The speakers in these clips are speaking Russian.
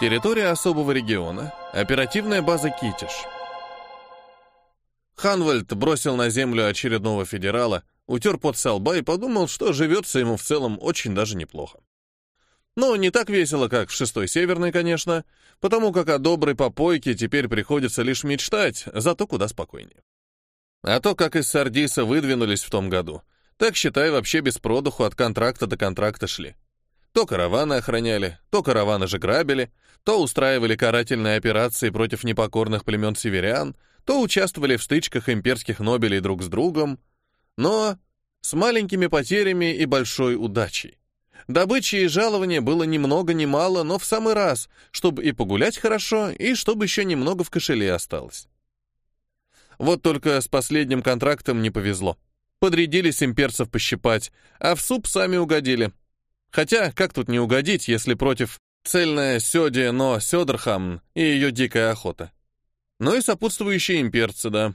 Территория особого региона. Оперативная база Китиш. Ханвальд бросил на землю очередного федерала, утер под со лба и подумал, что живется ему в целом очень даже неплохо. Ну, не так весело, как в шестой северной, конечно, потому как о доброй попойке теперь приходится лишь мечтать, зато куда спокойнее. А то, как из Сардиса выдвинулись в том году, так, считай, вообще без продуху от контракта до контракта шли. То караваны охраняли, то караваны же грабили, то устраивали карательные операции против непокорных племен северян, то участвовали в стычках имперских нобелей друг с другом, но с маленькими потерями и большой удачей. Добычи и жалования было ни много ни мало, но в самый раз, чтобы и погулять хорошо, и чтобы еще немного в кошеле осталось. Вот только с последним контрактом не повезло. Подрядились имперцев пощипать, а в суп сами угодили. Хотя, как тут не угодить, если против цельная Сёди, но Сёдерхам и ее дикая охота? Ну и сопутствующие имперцы, да.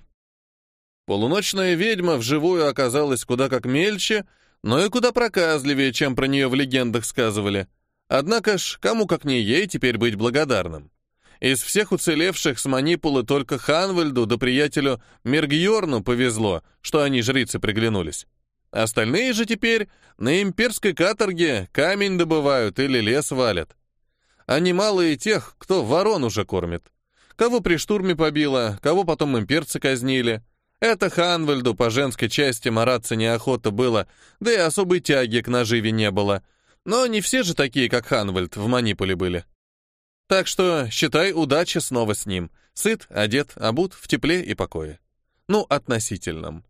Полуночная ведьма вживую оказалась куда как мельче, но и куда проказливее, чем про нее в легендах сказывали. Однако ж, кому как не ей теперь быть благодарным. Из всех уцелевших с манипулы только Ханвальду да приятелю Мергьорну повезло, что они жрицы приглянулись. Остальные же теперь на имперской каторге камень добывают или лес валят. А немало и тех, кто ворон уже кормит. Кого при штурме побило, кого потом имперцы казнили. Это Ханвальду по женской части мараться неохота было, да и особой тяги к наживе не было. Но не все же такие, как Ханвальд, в манипуле были. Так что, считай, удача снова с ним. Сыт, одет, обут, в тепле и покое. Ну, относительном.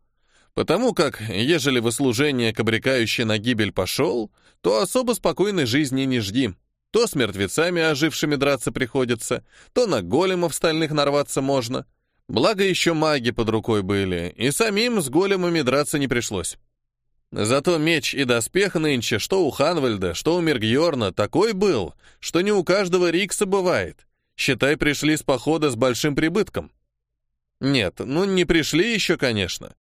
Потому как, ежели в служение к обрекающей на гибель пошел, то особо спокойной жизни не жди. То с мертвецами ожившими драться приходится, то на големов стальных нарваться можно. Благо еще маги под рукой были, и самим с големами драться не пришлось. Зато меч и доспех нынче, что у Ханвальда, что у Мергьорна, такой был, что не у каждого Рикса бывает. Считай, пришли с похода с большим прибытком. Нет, ну не пришли еще, конечно.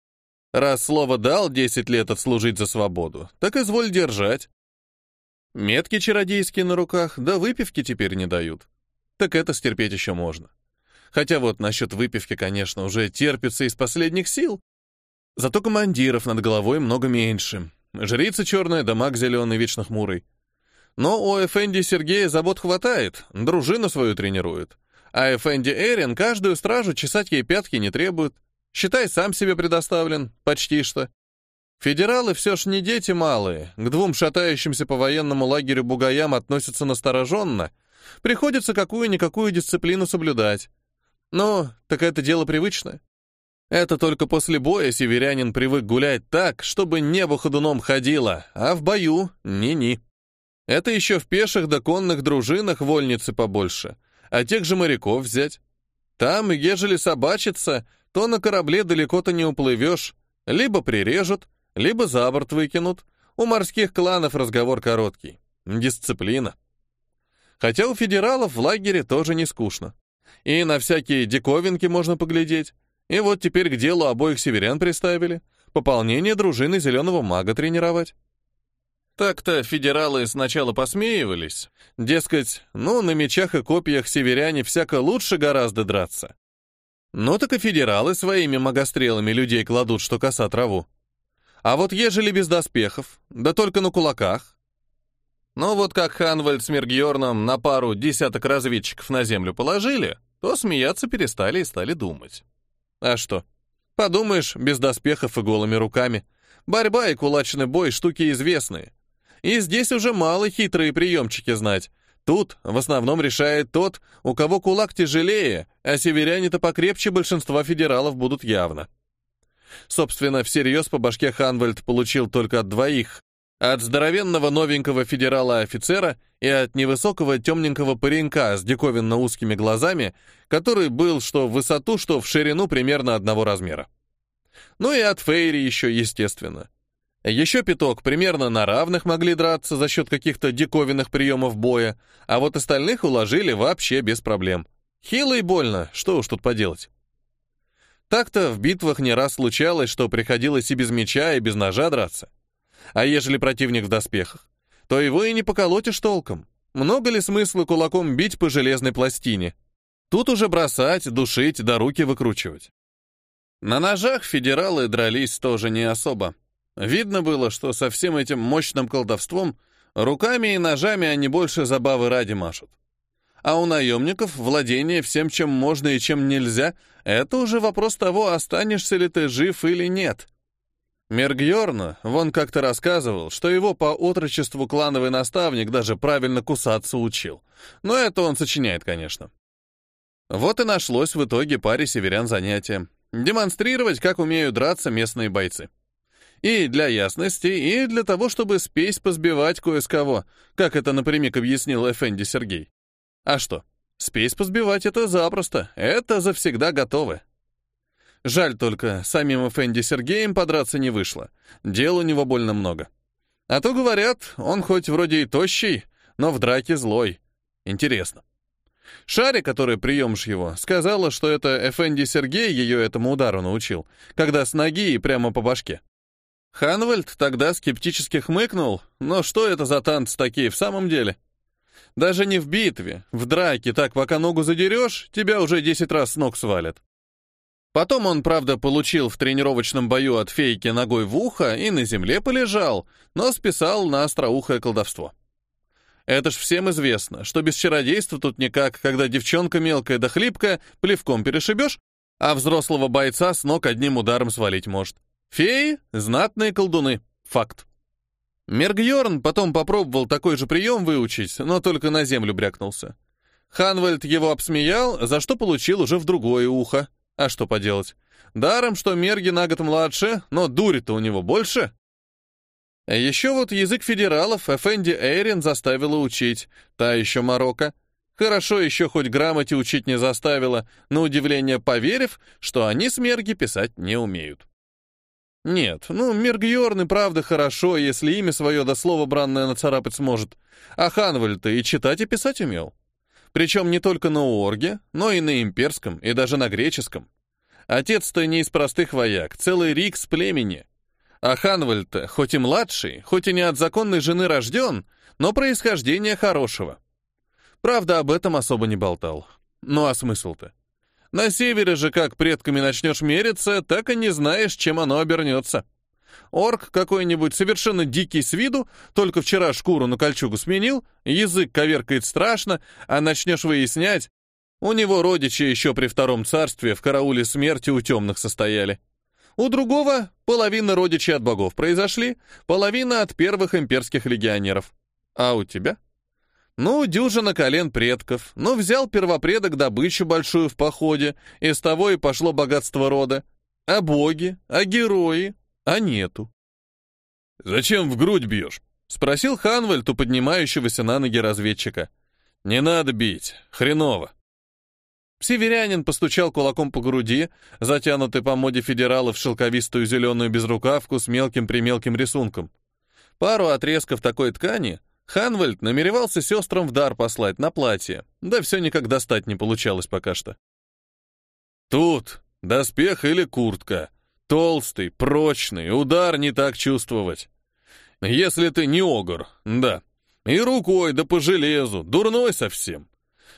Раз слово дал 10 лет отслужить за свободу, так изволь держать. Метки чародейские на руках, да выпивки теперь не дают. Так это стерпеть еще можно. Хотя вот насчет выпивки, конечно, уже терпится из последних сил, Зато командиров над головой много меньше. Жрица черная, да маг зеленый, вечно хмурый. Но у Эфенди Сергея забот хватает, дружину свою тренирует. А Эфенди Эрин каждую стражу чесать ей пятки не требует. Считай, сам себе предоставлен, почти что. Федералы все ж не дети малые, к двум шатающимся по военному лагерю бугаям относятся настороженно. Приходится какую-никакую дисциплину соблюдать. Ну, так это дело привычное. Это только после боя северянин привык гулять так, чтобы небо ходуном ходило, а в бою — ни-ни. Это еще в пеших да конных дружинах вольницы побольше, а тех же моряков взять. Там, ежели собачиться, то на корабле далеко-то не уплывешь, либо прирежут, либо за борт выкинут. У морских кланов разговор короткий. Дисциплина. Хотя у федералов в лагере тоже не скучно. И на всякие диковинки можно поглядеть. И вот теперь к делу обоих северян приставили. Пополнение дружины зеленого мага тренировать. Так-то федералы сначала посмеивались. Дескать, ну, на мечах и копьях северяне всяко лучше гораздо драться. Ну так и федералы своими магострелами людей кладут, что коса траву. А вот ежели без доспехов, да только на кулаках. Ну вот как Ханвальд с Мергьорном на пару десяток разведчиков на землю положили, то смеяться перестали и стали думать. А что? Подумаешь, без доспехов и голыми руками. Борьба и кулачный бой — штуки известные. И здесь уже мало хитрые приемчики знать. Тут в основном решает тот, у кого кулак тяжелее, а северяне-то покрепче большинства федералов будут явно. Собственно, всерьез по башке Ханвальд получил только от двоих, от здоровенного новенького федерала-офицера и от невысокого темненького паренька с диковинно узкими глазами, который был что в высоту, что в ширину примерно одного размера. Ну и от Фейри еще, естественно. Еще пяток примерно на равных могли драться за счет каких-то диковинных приемов боя, а вот остальных уложили вообще без проблем. Хило и больно, что уж тут поделать. Так-то в битвах не раз случалось, что приходилось и без меча, и без ножа драться. А ежели противник в доспехах, то его и не поколотишь толком. Много ли смысла кулаком бить по железной пластине? Тут уже бросать, душить, да руки выкручивать. На ножах федералы дрались тоже не особо. Видно было, что со всем этим мощным колдовством руками и ножами они больше забавы ради машут. А у наемников владение всем, чем можно и чем нельзя, это уже вопрос того, останешься ли ты жив или нет. Мергьорна, вон как-то рассказывал, что его по отрочеству клановый наставник даже правильно кусаться учил. Но это он сочиняет, конечно. Вот и нашлось в итоге паре северян занятия. Демонстрировать, как умеют драться местные бойцы. И для ясности, и для того, чтобы спесь позбивать кое с кого, как это напрямик объяснил Эфенди Сергей. А что, спесь позбивать это запросто, это завсегда готовы. Жаль только, самим Эфенди Сергеем подраться не вышло, дел у него больно много. А то, говорят, он хоть вроде и тощий, но в драке злой. Интересно. Шаре, который приемш его, сказала, что это Эфенди Сергей ее этому удару научил, когда с ноги и прямо по башке. Ханвальд тогда скептически хмыкнул, но что это за танцы такие в самом деле? Даже не в битве, в драке, так пока ногу задерешь, тебя уже десять раз с ног свалят. Потом он, правда, получил в тренировочном бою от фейки ногой в ухо и на земле полежал, но списал на остроухое колдовство. Это ж всем известно, что без чародейства тут никак, когда девчонка мелкая да хлипкая, плевком перешибешь, а взрослого бойца с ног одним ударом свалить может. Феи — знатные колдуны. Факт. Мергьорн потом попробовал такой же прием выучить, но только на землю брякнулся. Ханвальд его обсмеял, за что получил уже в другое ухо. А что поделать? Даром, что Мерги на год младше, но дури-то у него больше. Еще вот язык федералов Эфенди Эйрин заставила учить, та еще Марокко. Хорошо еще хоть грамоте учить не заставила, на удивление поверив, что они с Мерги писать не умеют. Нет, ну, Миргьорн и правда хорошо, если имя свое до слова бранное нацарапать сможет. А Ханваль-то и читать, и писать умел. Причем не только на Уорге, но и на имперском, и даже на греческом. Отец-то не из простых вояк, целый рикс племени. А Ханвальд-то, хоть и младший, хоть и не от законной жены рожден, но происхождение хорошего. Правда, об этом особо не болтал. Ну а смысл-то? На севере же как предками начнешь мериться, так и не знаешь, чем оно обернется. Орк какой-нибудь совершенно дикий с виду, только вчера шкуру на кольчугу сменил, язык коверкает страшно, а начнешь выяснять, у него родичи еще при втором царстве в карауле смерти у темных состояли. У другого половина родичей от богов произошли, половина от первых имперских легионеров. А у тебя? Ну, дюжина колен предков. Ну, взял первопредок добычу большую в походе, и с того и пошло богатство рода. А боги? А герои? А нету. «Зачем в грудь бьешь?» — спросил Ханвальд у поднимающегося на ноги разведчика. «Не надо бить. Хреново». Северянин постучал кулаком по груди, затянутый по моде федералов шелковистую зеленую безрукавку с мелким-примелким рисунком. Пару отрезков такой ткани — Ханвальд намеревался сестрам в дар послать на платье, да все никак достать не получалось пока что. Тут доспех или куртка. Толстый, прочный, удар не так чувствовать. Если ты не огр, да. И рукой, да по железу, дурной совсем.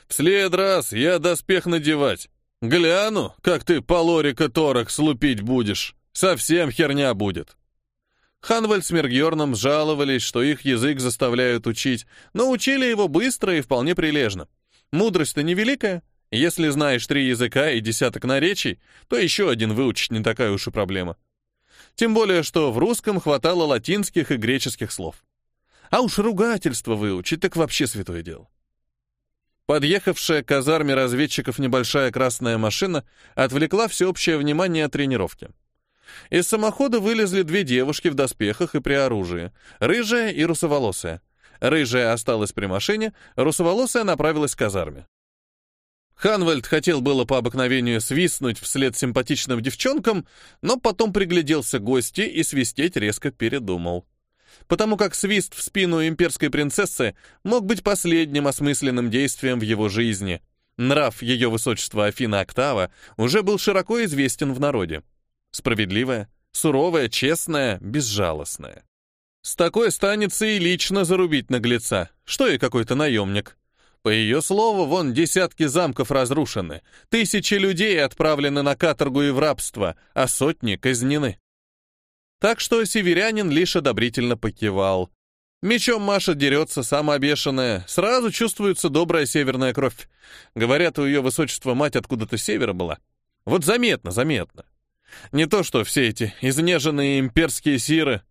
В след раз я доспех надевать. Гляну, как ты по лорика торок слупить будешь. Совсем херня будет. Ханвальд с Мергьорном жаловались, что их язык заставляют учить, но учили его быстро и вполне прилежно. Мудрость-то невеликая. Если знаешь три языка и десяток наречий, то еще один выучить не такая уж и проблема. Тем более, что в русском хватало латинских и греческих слов. А уж ругательство выучить, так вообще святое дело. Подъехавшая к казарме разведчиков небольшая красная машина отвлекла всеобщее внимание от тренировки. Из самохода вылезли две девушки в доспехах и при оружии, рыжая и русоволосая. Рыжая осталась при машине, русоволосая направилась к казарме. Ханвальд хотел было по обыкновению свистнуть вслед симпатичным девчонкам, но потом пригляделся к гости и свистеть резко передумал. Потому как свист в спину имперской принцессы мог быть последним осмысленным действием в его жизни. Нрав ее высочества Афина Октава уже был широко известен в народе. Справедливая, суровая, честная, безжалостная. С такой станется и лично зарубить наглеца, что и какой-то наемник. По ее слову, вон десятки замков разрушены, тысячи людей отправлены на каторгу и в рабство, а сотни казнены. Так что северянин лишь одобрительно покивал. Мечом Маша дерется, сама обешанная, сразу чувствуется добрая северная кровь. Говорят, у ее высочества мать откуда-то севера была. Вот заметно, заметно. Не то, что все эти изнеженные имперские сиры,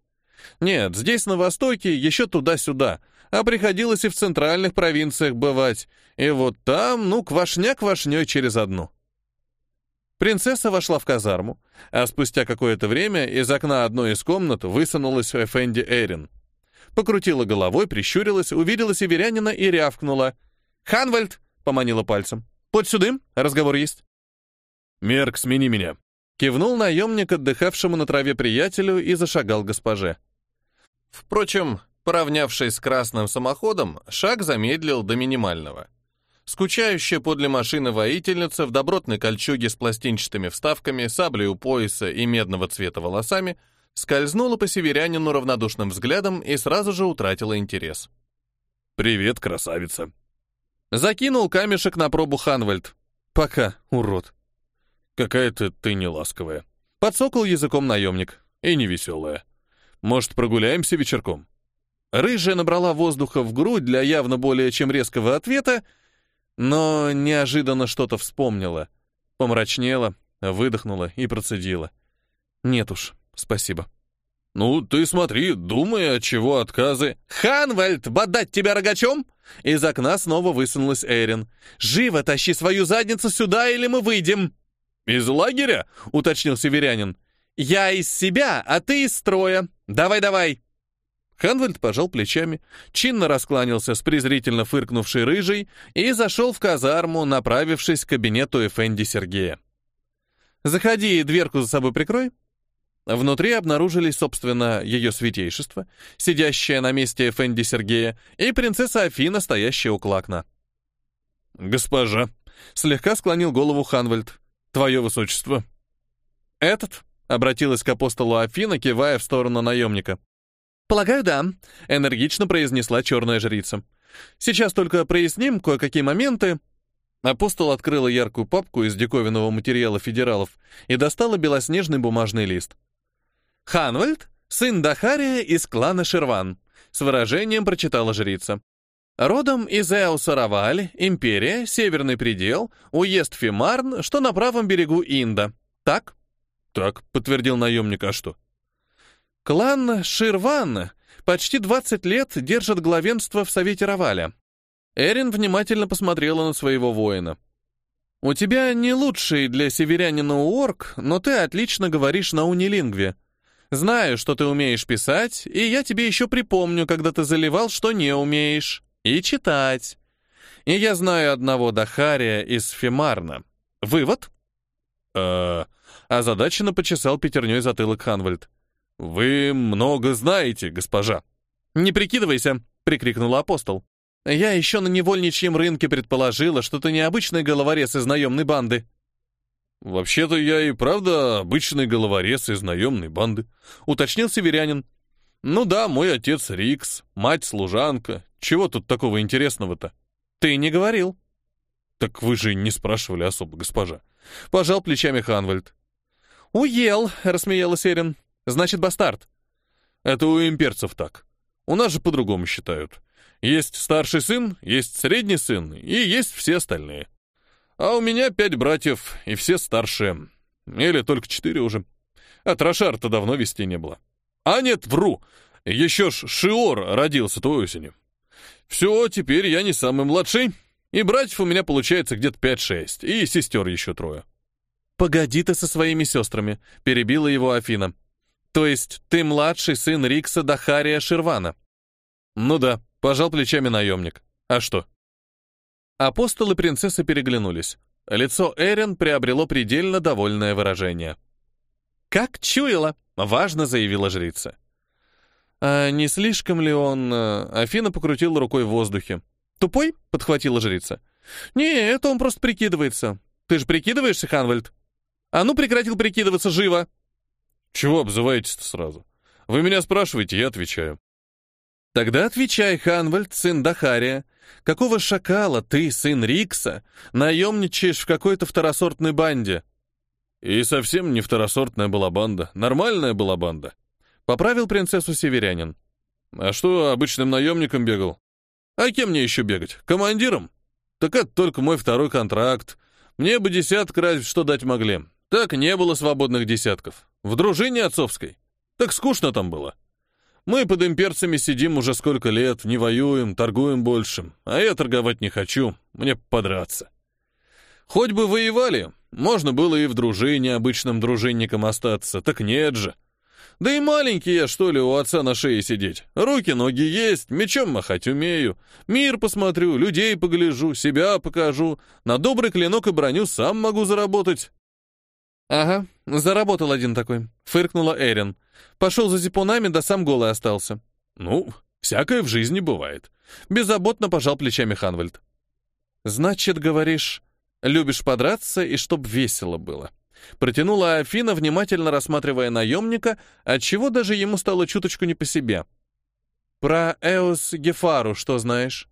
нет, здесь, на Востоке, еще туда-сюда, а приходилось и в центральных провинциях бывать, и вот там, ну, квашня квашней через одну. Принцесса вошла в казарму, а спустя какое-то время из окна одной из комнат высунулась Эфенди Эрин. Покрутила головой, прищурилась, увидела северянина и рявкнула. «Ханвальд!» — поманила пальцем. «Подь сюда, разговор есть». «Мерк, смени меня!» Кивнул наемник отдыхавшему на траве приятелю и зашагал госпоже. Впрочем, поравнявшись с красным самоходом, шаг замедлил до минимального. Скучающая подле машины воительница в добротной кольчуге с пластинчатыми вставками, саблей у пояса и медного цвета волосами скользнула по северянину равнодушным взглядом и сразу же утратила интерес. «Привет, красавица!» Закинул камешек на пробу Ханвальд. «Пока, урод!» «Какая-то ты неласковая!» Подсокал языком наемник. «И невеселая!» Может, прогуляемся вечерком?» Рыжая набрала воздуха в грудь для явно более чем резкого ответа, но неожиданно что-то вспомнила. Помрачнела, выдохнула и процедила. «Нет уж, спасибо». «Ну, ты смотри, думай, от чего отказы...» «Ханвальд, бодать тебя рогачом?» Из окна снова высунулась Эрин. «Живо тащи свою задницу сюда, или мы выйдем!» «Из лагеря?» — уточнил северянин. «Я из себя, а ты из строя. Давай-давай!» Ханвальд пожал плечами, чинно раскланялся с презрительно фыркнувшей рыжей и зашел в казарму, направившись к кабинету Эфенди Сергея. «Заходи и дверку за собой прикрой». Внутри обнаружились, собственно, ее святейшество, сидящее на месте Эфенди Сергея, и принцесса Афина, стоящая у окна. «Госпожа», — слегка склонил голову Ханвальд, — «твое высочество». «Этот?» — обратилась к апостолу Афина, кивая в сторону наемника. «Полагаю, да», — энергично произнесла черная жрица. «Сейчас только проясним кое-какие моменты». Апостол открыла яркую папку из диковинного материала федералов и достала белоснежный бумажный лист. «Ханвальд, сын Дахария из клана Шерван», — с выражением прочитала жрица. Родом из Эусараваль, империя, северный предел, уезд Фимарн, что на правом берегу Инда. Так? «Так», — подтвердил наемник, а что? «Клан Ширван почти 20 лет держит главенство в Совете Раваля». Эрин внимательно посмотрела на своего воина. «У тебя не лучший для северянина уорк, но ты отлично говоришь на унилингве. Знаю, что ты умеешь писать, и я тебе еще припомню, когда ты заливал, что не умеешь. И читать. И я знаю одного Дахария из Фемарна. Вывод?» «Э-э...» Озадаченно почесал пятерней затылок Ханвальд. «Вы много знаете, госпожа». «Не прикидывайся!» — прикрикнул апостол. «Я еще на невольничьем рынке предположила, что ты необычный головорез из наемной банды». «Вообще-то я и правда обычный головорез из наемной банды», — уточнил северянин. «Ну да, мой отец Рикс, мать служанка. Чего тут такого интересного-то?» «Ты не говорил». «Так вы же не спрашивали особо, госпожа». Пожал плечами Ханвальд. «Уел», — рассмеялась Эрин. «Значит, бастард». «Это у имперцев так. У нас же по-другому считают. Есть старший сын, есть средний сын и есть все остальные. А у меня пять братьев, и все старшие. Или только четыре уже. А Трошар-то давно вести не было. А нет, вру. Еще ж Шиор родился той осенью. Все, теперь я не самый младший, и братьев у меня получается где-то пять-шесть, и сестер еще трое. «Погоди ты со своими сестрами», — перебила его Афина. «То есть ты младший сын Рикса Дахария Ширвана?» «Ну да», — пожал плечами наемник. «А что?» Апостол и принцесса переглянулись. Лицо Эрен приобрело предельно довольное выражение. «Как чуяла!» — важно заявила жрица. «А не слишком ли он...» э, Афина покрутила рукой в воздухе. «Тупой?» — подхватила жрица. «Не, это он просто прикидывается. Ты же прикидываешься, Ханвальд?» А ну прекратил прикидываться живо!» «Чего обзываетесь-то сразу? Вы меня спрашиваете, я отвечаю». Тогда отвечай, Ханвальд, сын Дахария, какого шакала ты, сын Рикса, наемничаешь в какой-то второсортной банде? И совсем не второсортная была банда, нормальная была банда. Поправил принцессу северянин. А что, обычным наемником бегал? А кем мне еще бегать? Командиром? Так это только мой второй контракт. Мне бы десяток разве что дать могли. Так не было свободных десятков. В дружине отцовской. Так скучно там было. Мы под имперцами сидим уже сколько лет, не воюем, торгуем больше. А я торговать не хочу, мне подраться. Хоть бы воевали, можно было и в дружине обычным дружинником остаться, так нет же. Да и маленький я, что ли, у отца на шее сидеть. Руки-ноги есть, мечом махать умею. Мир посмотрю, людей погляжу, себя покажу. На добрый клинок и броню сам могу заработать. «Ага, заработал один такой», — фыркнула Эрин. «Пошел за зипунами, да сам голый остался». «Ну, всякое в жизни бывает». Беззаботно пожал плечами Ханвальд. «Значит, говоришь, любишь подраться и чтоб весело было». Протянула Афина, внимательно рассматривая наемника, отчего даже ему стало чуточку не по себе. «Про Эос Гефару что знаешь?»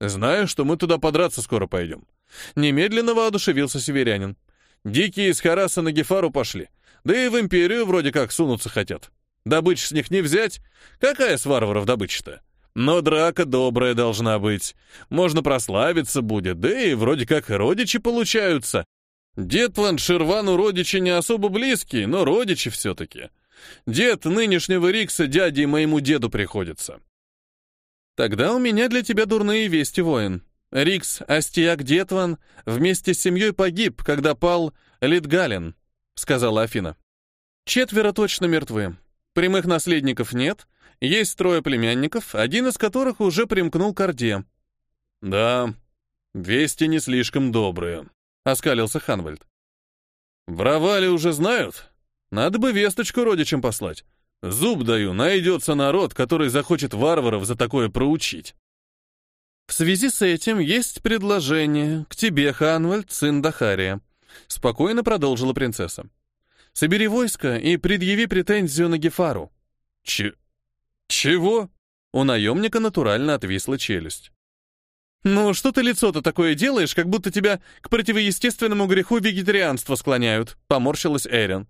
«Знаю, что мы туда подраться скоро пойдем». Немедленно воодушевился северянин. Дикие из Хараса на Гефару пошли. Да и в империю вроде как сунуться хотят. Добычу с них не взять. Какая с варваров добыча-то? Но драка добрая должна быть. Можно прославиться будет, да и вроде как родичи получаются. Дед Ван Шервану родичи не особо близкие, но родичи все-таки. Дед нынешнего Рикса дядей моему деду приходится. Тогда у меня для тебя дурные вести, воин. Рикс Астияк Детван вместе с семьей погиб, когда пал Литгален, сказала Афина. Четверо точно мертвы. Прямых наследников нет, есть трое племянников, один из которых уже примкнул к Орде. Да, вести не слишком добрые, оскалился Ханвальд. Воровали уже знают? Надо бы весточку родичам послать. Зуб даю, найдется народ, который захочет варваров за такое проучить. В связи с этим есть предложение к тебе, Ханвальд, сын Дахария. Спокойно продолжила принцесса. Собери войско и предъяви претензию на Гефару. Ч... чего? У наемника натурально отвисла челюсть. «Ну, что ты лицо-то такое делаешь, как будто тебя к противоестественному греху вегетарианства склоняют?» — поморщилась Эрин.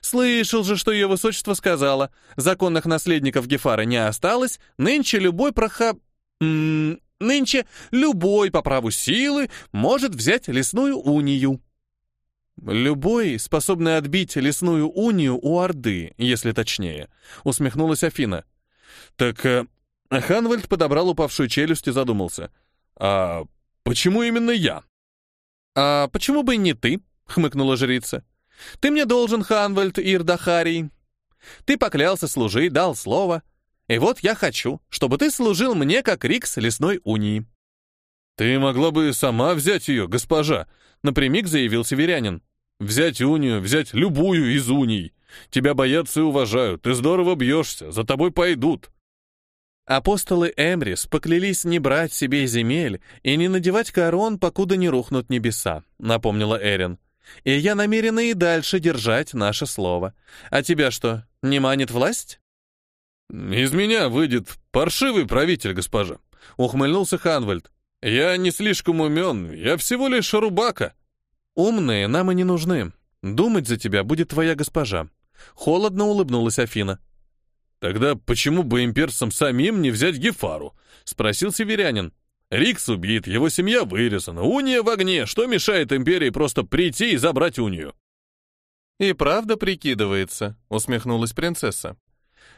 «Слышал же, что ее высочество сказала. Законных наследников Гефара не осталось, нынче любой проха... М -м, Нынче любой по праву силы может взять лесную унию. Любой, способный отбить лесную унию у Орды, если точнее, усмехнулась Афина. Так э, Ханвальд подобрал упавшую челюсть и задумался. А почему именно я? А почему бы не ты? хмыкнула жрица. Ты мне должен, Ханвальд Ирдахарий. Ты поклялся служить, дал слово. И вот я хочу, чтобы ты служил мне как Рикс лесной унии». «Ты могла бы сама взять ее, госпожа», — напрямик заявил северянин. «Взять унию, взять любую из уний. Тебя боятся и уважают, ты здорово бьешься, за тобой пойдут». Апостолы Эмрис поклялись не брать себе земель и не надевать корон, покуда не рухнут небеса, напомнила Эрин. И я намерена и дальше держать наше слово. А тебя что, не манит власть? «Из меня выйдет паршивый правитель, госпожа», — ухмыльнулся Ханвальд. «Я не слишком умен, я всего лишь рубака». «Умные нам и не нужны. Думать за тебя будет твоя госпожа». Холодно улыбнулась Афина. «Тогда почему бы имперцам самим не взять Гефару?» — спросил северянин. «Рикс убит, его семья вырезана, уния в огне. Что мешает империи просто прийти и забрать унию?» «И правда прикидывается», — усмехнулась принцесса.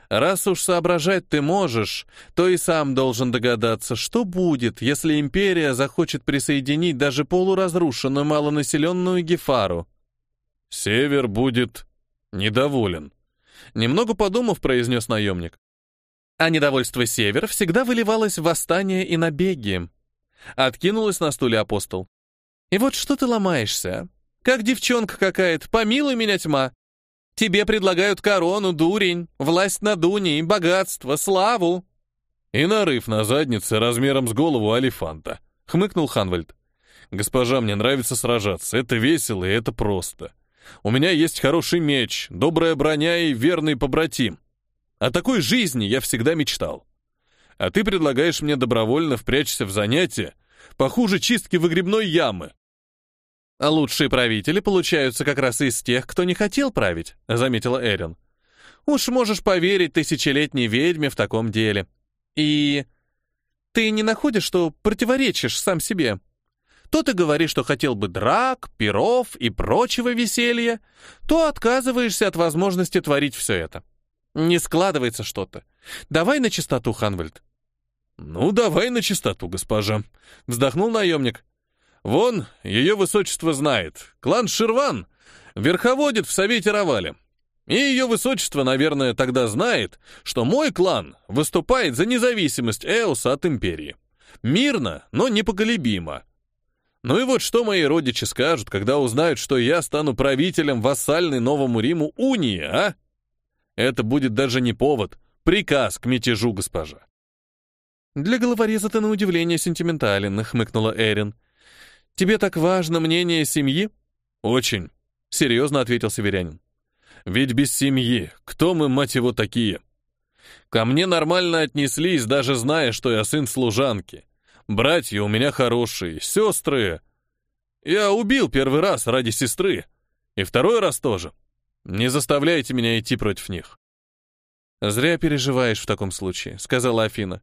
Раз уж соображать ты можешь, то и сам должен догадаться, что будет, если империя захочет присоединить даже полуразрушенную малонаселенную Гефару. Север будет недоволен. Немного подумав, произнес наемник. А недовольство Север всегда выливалось в восстание и набеги. Откинулась на стуле апостол. И вот что ты ломаешься, а? Как девчонка какая-то, помилуй меня тьма. Тебе предлагают корону, дурень, власть над уней, богатство, славу». «И нарыв на заднице размером с голову алифанта», — хмыкнул Ханвальд. «Госпожа, мне нравится сражаться. Это весело и это просто. У меня есть хороший меч, добрая броня и верный побратим. О такой жизни я всегда мечтал. А ты предлагаешь мне добровольно впрячься в занятия, похуже чистки выгребной ямы. А лучшие правители получаются как раз из тех, кто не хотел править, заметила Эрин. Уж можешь поверить тысячелетней ведьме в таком деле. И ты не находишь, что противоречишь сам себе? То ты говоришь, что хотел бы драк, перов и прочего веселья, то отказываешься от возможности творить все это. Не складывается что-то. Давай на чистоту, Ханвальд. Ну, давай на чистоту, госпожа. Вздохнул наемник. Вон, ее высочество знает. Клан Ширван верховодит в Совете Равали. И ее высочество, наверное, тогда знает, что мой клан выступает за независимость Эоса от империи. Мирно, но непоколебимо. Ну и вот что мои родичи скажут, когда узнают, что я стану правителем вассальной Новому Риму унии, а? Это будет даже не повод, приказ к мятежу, госпожа. Для головореза ты на удивление сентиментален, хмыкнула Эрин. Тебе так важно мнение семьи? Очень, серьезно ответил северянин. Ведь без семьи, кто мы, мать его, такие? Ко мне нормально отнеслись, даже зная, что я сын служанки. Братья у меня хорошие, сестры. Я убил первый раз ради сестры, и второй раз тоже. Не заставляйте меня идти против них. «Зря переживаешь в таком случае», — сказала Афина.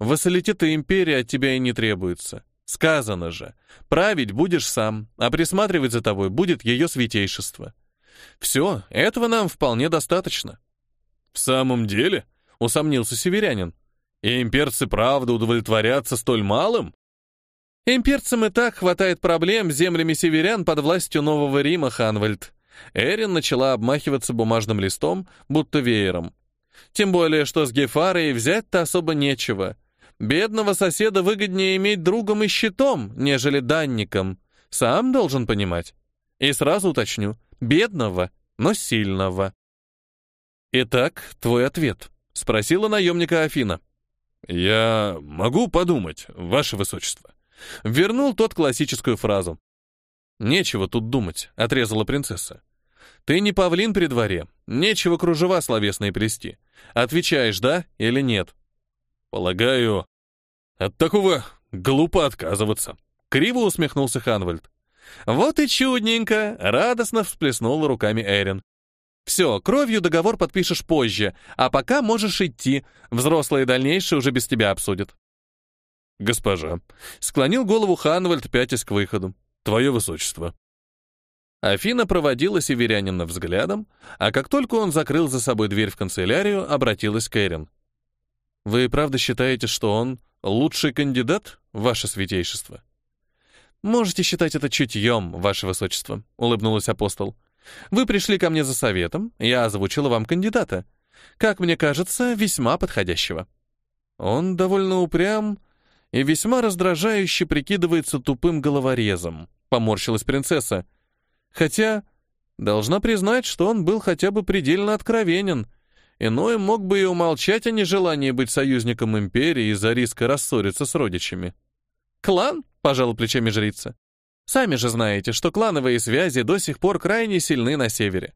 «Вассалитет и империя от тебя и не требуется. Сказано же, править будешь сам, а присматривать за тобой будет ее святейшество. Все, этого нам вполне достаточно». «В самом деле?» — усомнился северянин. «И имперцы правда удовлетворятся столь малым?» «Имперцам и так хватает проблем с землями северян под властью Нового Рима, Ханвальд». Эрин начала обмахиваться бумажным листом, будто веером. «Тем более, что с Гефарой взять-то особо нечего. Бедного соседа выгоднее иметь другом и щитом, нежели данником. Сам должен понимать. И сразу уточню, Бедного, но сильного. «Итак, твой ответ», — спросила наемника Афина. «Я могу подумать, ваше высочество». Вернул тот классическую фразу. «Нечего тут думать», — отрезала принцесса. «Ты не павлин при дворе, нечего кружева словесные плести. Отвечаешь, да или нет?» «Полагаю, от такого глупо отказываться», — криво усмехнулся Ханвальд. «Вот и чудненько!» — радостно всплеснула руками Эрин. «Все, кровью договор подпишешь позже, а пока можешь идти. Взрослые дальнейшие уже без тебя обсудят». «Госпожа», — склонил голову Ханвальд, пятясь к выходу. «Твое высочество». Афина проводила северянина взглядом, а как только он закрыл за собой дверь в канцелярию, обратилась к Эрин. «Вы правда считаете, что он лучший кандидат, ваше святейшество?» «Можете считать это чутьем, ваше высочество», — улыбнулась апостол. «Вы пришли ко мне за советом, я озвучила вам кандидата. Как мне кажется, весьма подходящего». Он довольно упрям и весьма раздражающе прикидывается тупым головорезом, поморщилась принцесса. Хотя, должна признать, что он был хотя бы предельно откровенен, иной мог бы и умолчать о нежелании быть союзником империи из-за риска рассориться с родичами. «Клан?» — пожала плечами жрица. «Сами же знаете, что клановые связи до сих пор крайне сильны на севере.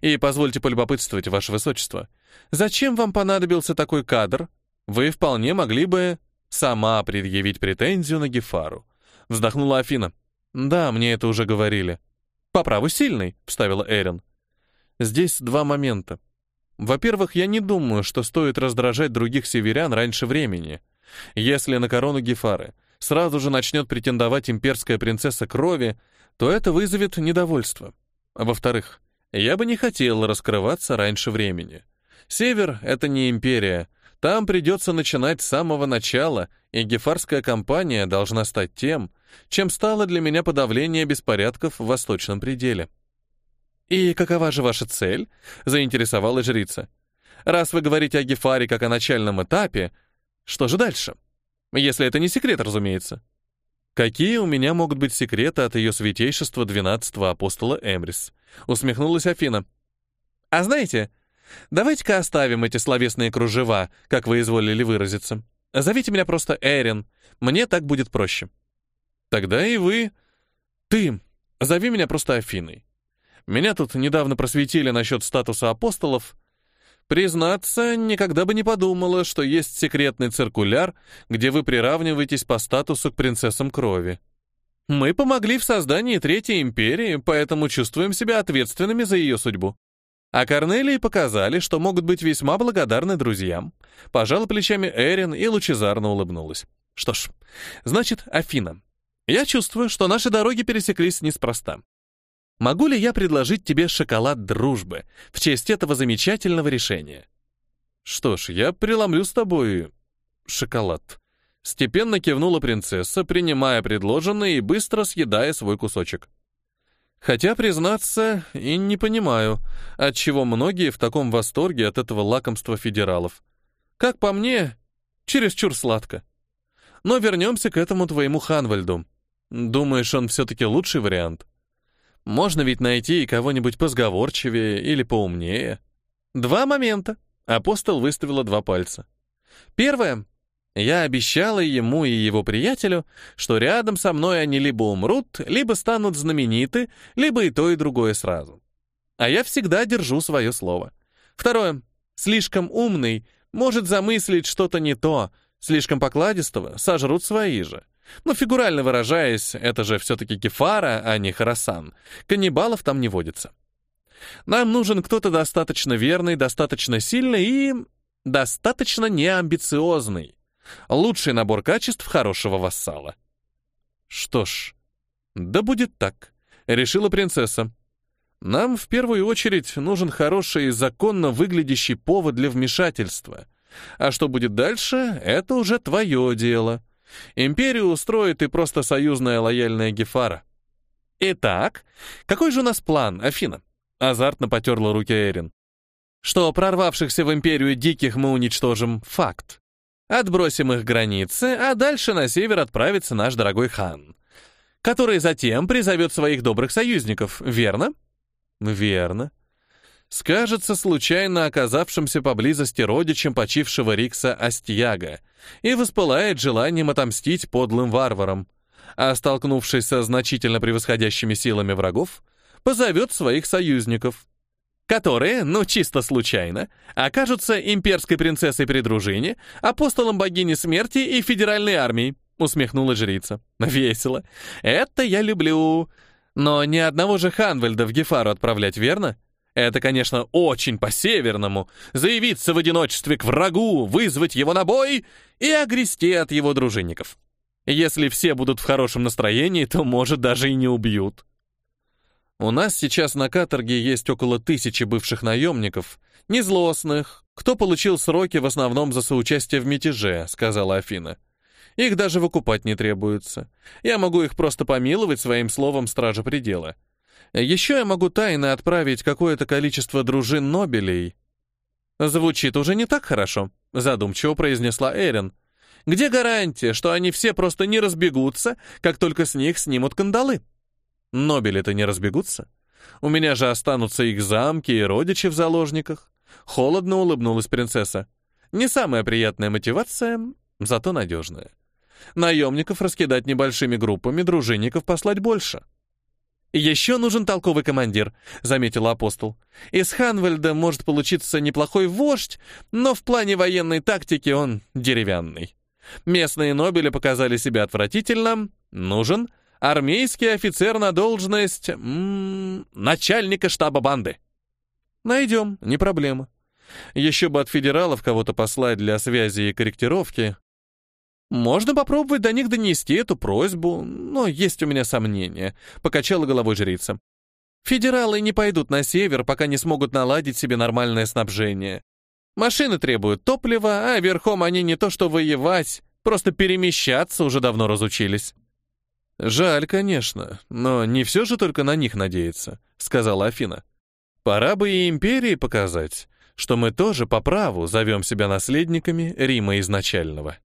И позвольте полюбопытствовать, ваше высочество, зачем вам понадобился такой кадр? Вы вполне могли бы сама предъявить претензию на Гефару». Вздохнула Афина. «Да, мне это уже говорили». «По праву сильный», — вставила Эрин. «Здесь два момента. Во-первых, я не думаю, что стоит раздражать других северян раньше времени. Если на корону Гефары сразу же начнет претендовать имперская принцесса крови, то это вызовет недовольство. Во-вторых, я бы не хотел раскрываться раньше времени. Север — это не империя. Там придется начинать с самого начала, и гефарская кампания должна стать тем, чем стало для меня подавление беспорядков в восточном пределе. «И какова же ваша цель?» — заинтересовалась жрица. «Раз вы говорите о Гефаре как о начальном этапе, что же дальше?» Если это не секрет, разумеется. Какие у меня могут быть секреты от ее святейшества двенадцатого апостола Эмрис? Усмехнулась Афина. А знаете, давайте-ка оставим эти словесные кружева, как вы изволили выразиться. Зовите меня просто Эрин. Мне так будет проще. Тогда и вы... Ты. Зови меня просто Афиной. Меня тут недавно просветили насчет статуса апостолов. Признаться, никогда бы не подумала, что есть секретный циркуляр, где вы приравниваетесь по статусу к принцессам крови. Мы помогли в создании Третьей империи, поэтому чувствуем себя ответственными за ее судьбу. А Корнелии показали, что могут быть весьма благодарны друзьям. Пожала плечами Эрин и лучезарно улыбнулась. Что ж, значит, Афина. Я чувствую, что наши дороги пересеклись неспроста. Могу ли я предложить тебе шоколад дружбы в честь этого замечательного решения? Что ж, я преломлю с тобой шоколад. Степенно кивнула принцесса, принимая предложенное и быстро съедая свой кусочек. Хотя, признаться, и не понимаю, отчего многие в таком восторге от этого лакомства федералов. Как по мне, чересчур сладко. Но вернемся к этому твоему Ханвальду. Думаешь, он все-таки лучший вариант? Можно ведь найти кого-нибудь позговорчивее или поумнее. Два момента. Апостол выставила два пальца. Первое. Я обещала ему и его приятелю, что рядом со мной они либо умрут, либо станут знамениты, либо и то, и другое сразу. А я всегда держу свое слово. Второе. Слишком умный может замыслить что-то не то, слишком покладистого сожрут свои же. Но фигурально выражаясь, это же все-таки Кефара, а не Харасан. Каннибалов там не водится. Нам нужен кто-то достаточно верный, достаточно сильный и достаточно неамбициозный. Лучший набор качеств хорошего вассала. Что ж, да будет так, решила принцесса. Нам в первую очередь нужен хороший и законно выглядящий повод для вмешательства. А что будет дальше, это уже твое дело. Империю устроит и просто союзная лояльная Гефара. Итак, какой же у нас план, Афина? Азартно потерла руки Эрин. Что прорвавшихся в империю диких мы уничтожим — факт. Отбросим их границы, а дальше на север отправится наш дорогой хан, который затем призовет своих добрых союзников, верно? Верно скажется случайно оказавшимся поблизости родичем почившего Рикса Астьяга и воспылает желанием отомстить подлым варварам, а столкнувшись со значительно превосходящими силами врагов, позовет своих союзников, которые, ну чисто случайно, окажутся имперской принцессой при дружине, апостолом богини смерти и федеральной армией, усмехнула жрица. Весело. Это я люблю. Но ни одного же Ханвельда в Гефару отправлять, верно? Это, конечно, очень по-северному. Заявиться в одиночестве к врагу, вызвать его на бой и огрести от его дружинников. Если все будут в хорошем настроении, то, может, даже и не убьют. У нас сейчас на каторге есть около тысячи бывших наемников, незлостных, кто получил сроки в основном за соучастие в мятеже, сказала Афина. Их даже выкупать не требуется. Я могу их просто помиловать своим словом стража предела. Еще я могу тайно отправить какое-то количество дружин Нобелей. Звучит уже не так хорошо, задумчиво произнесла Эрин. Где гарантия, что они все просто не разбегутся, как только с них снимут кандалы? Нобели-то не разбегутся. У меня же останутся их замки и родичи в заложниках. Холодно улыбнулась принцесса. Не самая приятная мотивация, зато надежная. Наемников раскидать небольшими группами, дружинников послать больше. «Еще нужен толковый командир», — заметил апостол. «Из Ханвальда может получиться неплохой вождь, но в плане военной тактики он деревянный. Местные нобели показали себя отвратительно. Нужен армейский офицер на должность м -м, начальника штаба банды». «Найдем, не проблема. Еще бы от федералов кого-то послать для связи и корректировки, можно попробовать до них донести эту просьбу, но есть у меня сомнения, покачала головой жрица. Федералы не пойдут на север, пока не смогут наладить себе нормальное снабжение. Машины требуют топлива, а верхом они не то что воевать, просто перемещаться уже давно разучились. Жаль, конечно, но не все же только на них надеяться, сказала Афина. Пора бы и империи показать, что мы тоже по праву зовем себя наследниками Рима изначального.